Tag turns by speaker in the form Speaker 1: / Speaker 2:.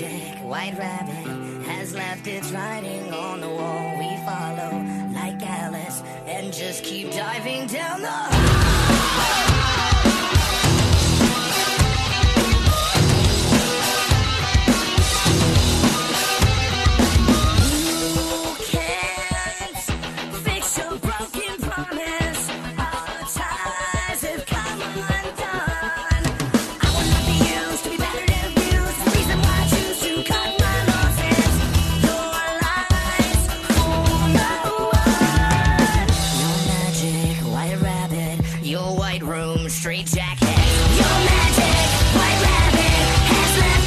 Speaker 1: magic. White rabbit has left its writing on the wall. We follow like Alice and just keep diving down the. room, straight jacket. Your magic, white rabbit, has left.